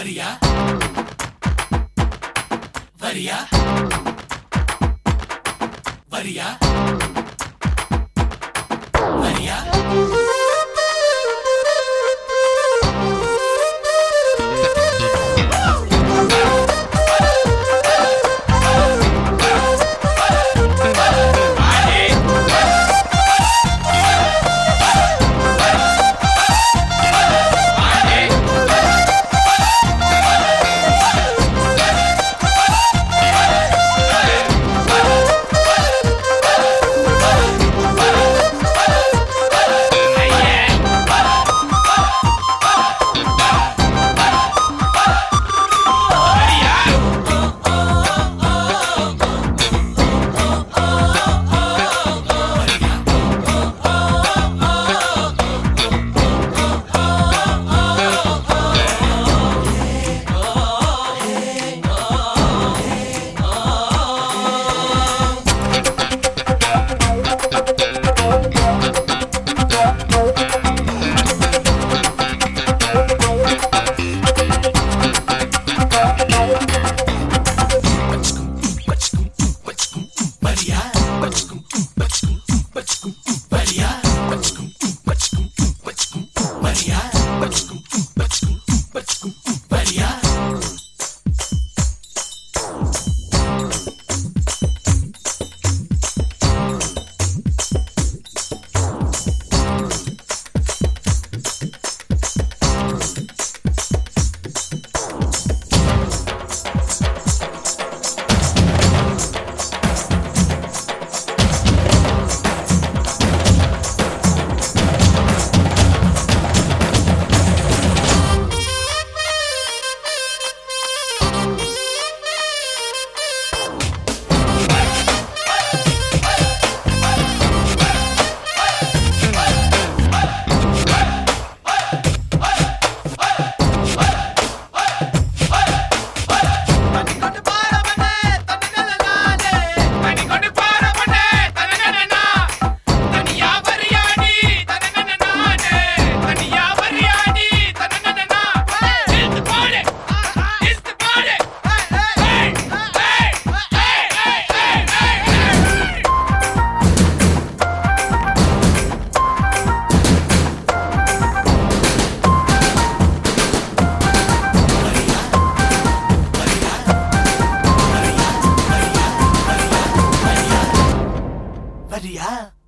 वरिया वरिया वरिया Bariya, Maria?